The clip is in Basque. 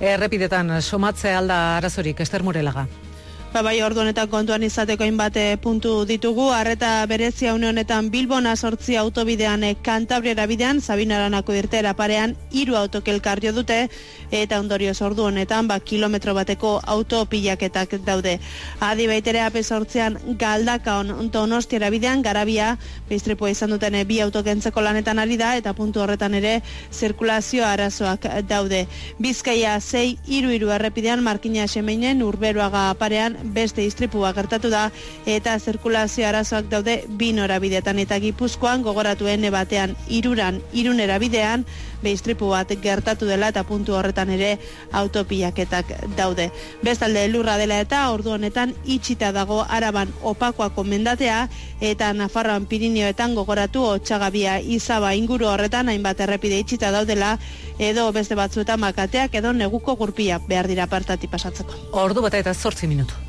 errepidetan somatze alda arazorik, Ester Murelaga. Ba bai, ordu honetan kontuan izateko hainbat eh, puntu ditugu. Arreta berezia une honetan Bilbona sortzi autobidean e, Kantabriera bidean, Sabinaranako irtera parean, hiru autokelkar jo dute, eta ondorioz ordu honetan, ba, kilometro bateko autopilaketak daude. Adi baitere ape sortzean galdaka on donostiera bidean, garabia, beiztripua izan duten e, bi autokentzeko lanetan ari da, eta puntu horretan ere zirkulazio arazoak daude. Bizkaia zei iru iru errepidean, Markina Semeinen, urberuaga parean, beste istripua gertatu da eta zirkulazio arazoak daude bi norabidetan eta Gipuzkoan gogoratuen batean iruran irunera bidean istripu bat gertatu dela eta puntu horretan ere autopiaketak daude. Bestalde lurra dela eta ordu honetan itxita dago araban opakoa komendatea eta Nafarroan Pirinioetan gogoratu otxagabia izaba inguru horretan hainbat errepide itxita daudela edo beste batzuetan makateak edo neguko gurpia behar dira partati pasatzeko. Ordu bat eta zortzi minutu.